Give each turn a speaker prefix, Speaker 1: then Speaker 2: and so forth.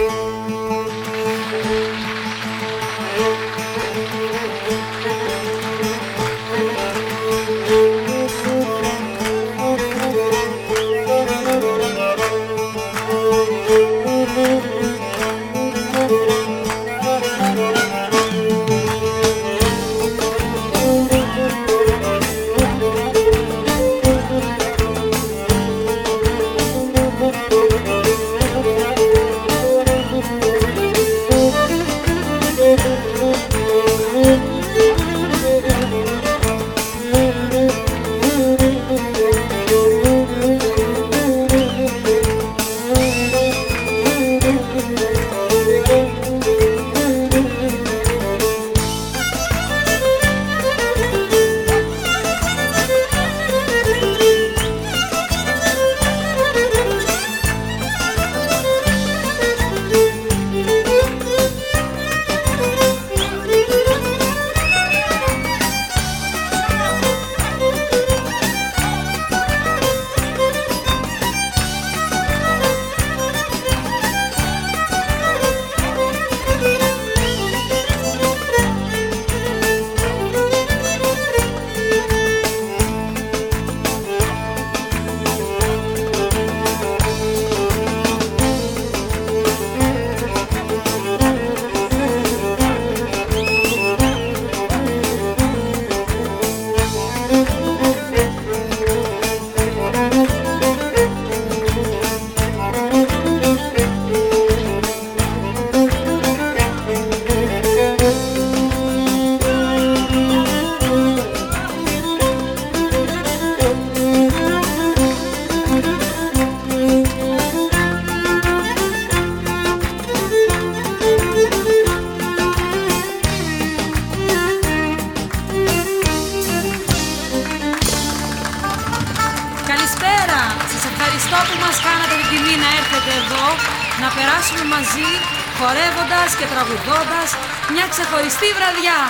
Speaker 1: Música ευχαριστώ που μας κάνατε την τιμή να έρθετε εδώ, να περάσουμε μαζί, χορεύοντας και τραγουδώντας μια ξεχωριστή βραδιά.